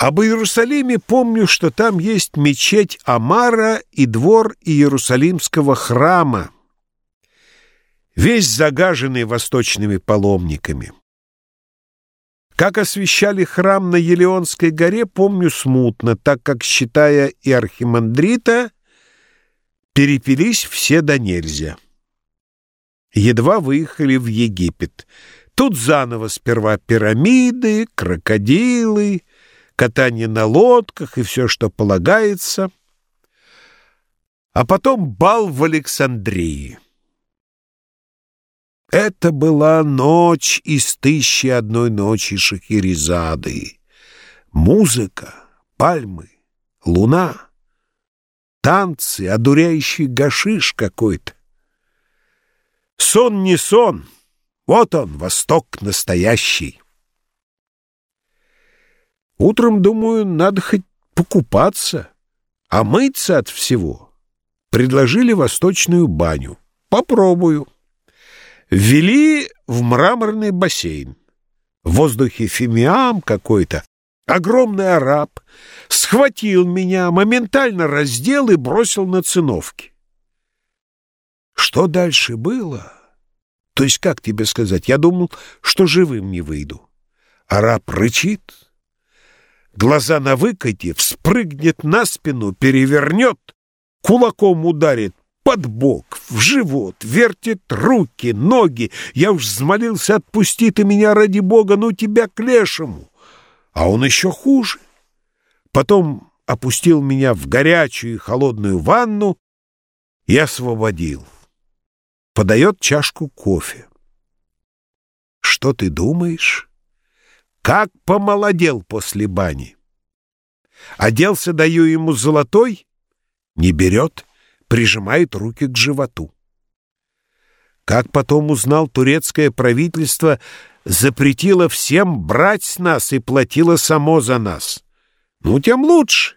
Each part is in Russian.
Об Иерусалиме помню, что там есть мечеть Амара и двор Иерусалимского храма, весь загаженный восточными паломниками. Как освещали храм на Елеонской горе, помню смутно, так как, считая и архимандрита, перепились все до нельзя. Едва выехали в Египет. Тут заново сперва пирамиды, крокодилы, катание на лодках и все, что полагается, а потом бал в Александрии. Это была ночь из тысячи одной ночи Шахерезады. Музыка, пальмы, луна, танцы, одуряющий гашиш какой-то. Сон не сон, вот он, Восток настоящий. Утром, думаю, надо хоть покупаться, а мыться от всего. Предложили восточную баню. Попробую. Ввели в мраморный бассейн. В воздухе фимиам какой-то. Огромный араб схватил меня, моментально раздел и бросил на циновки. Что дальше было? То есть, как тебе сказать, я думал, что живым не выйду. Араб рычит, глаза на выкате, вспрыгнет на спину, перевернет, кулаком ударит под бок, в живот, вертит руки, ноги. Я уж взмолился, отпусти ты меня ради бога, ну тебя к лешему. А он еще хуже. Потом опустил меня в горячую и холодную ванну и освободил. Подает чашку кофе. Что ты думаешь? Как помолодел после бани. Оделся, даю ему золотой, не берет, прижимает руки к животу. Как потом узнал турецкое правительство, запретило всем брать нас и платило само за нас. Ну, тем лучше.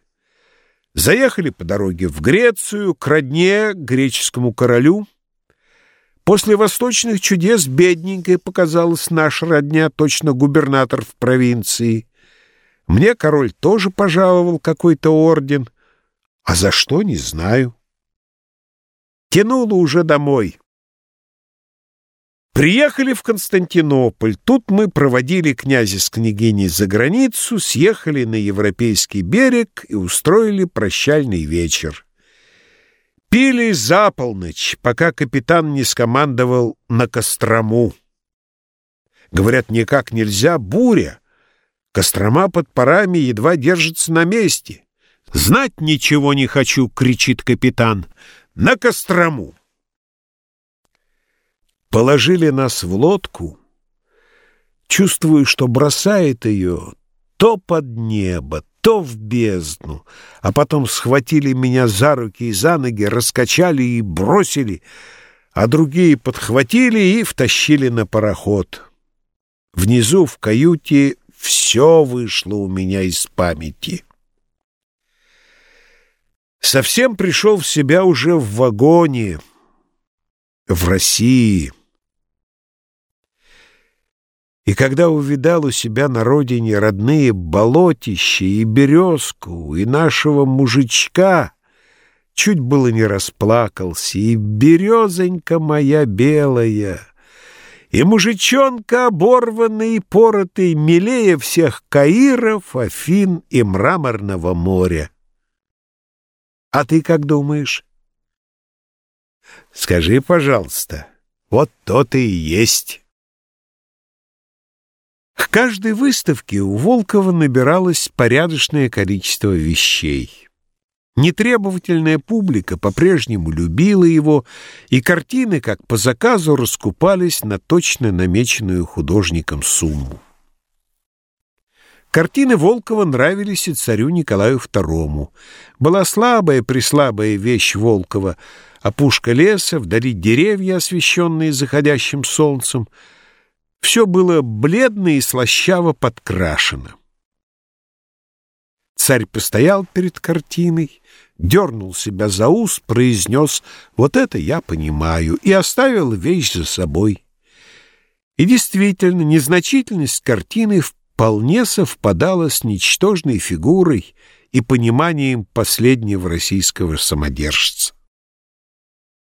Заехали по дороге в Грецию, к родне, греческому королю. После восточных чудес бедненькой показалась наша родня, точно губернатор в провинции. Мне король тоже пожаловал какой-то орден, а за что — не знаю. Тянуло уже домой. Приехали в Константинополь. Тут мы проводили князя с княгиней за границу, съехали на европейский берег и устроили прощальный вечер. Пили за полночь, пока капитан не скомандовал на Кострому. Говорят, никак нельзя, буря. Кострома под парами едва держится на месте. «Знать ничего не хочу!» — кричит капитан. «На Кострому!» Положили нас в лодку. Чувствую, что бросает ее то под небо, то в бездну, а потом схватили меня за руки и за ноги, раскачали и бросили, а другие подхватили и втащили на пароход. Внизу в каюте все вышло у меня из памяти. Совсем пришел в себя уже в вагоне, в России. И когда увидал у себя на родине родные болотища и березку, и нашего мужичка, чуть было не расплакался, и березонька моя белая, и мужичонка оборванный и поротый, милее всех Каиров, Афин и Мраморного моря. А ты как думаешь? Скажи, пожалуйста, вот то-то и есть. К каждой выставке у Волкова набиралось порядочное количество вещей. Нетребовательная публика по-прежнему любила его, и картины, как по заказу, раскупались на точно намеченную художником сумму. Картины Волкова нравились и царю Николаю II. Была слабая-преслабая вещь Волкова, опушка леса, вдали деревья, освещенные заходящим солнцем — все было бледно и слащаво подкрашено. Царь постоял перед картиной, дернул себя за ус, произнес «Вот это я понимаю» и оставил вещь за собой. И действительно, незначительность картины вполне совпадало с ничтожной фигурой и пониманием последнего российского самодержца.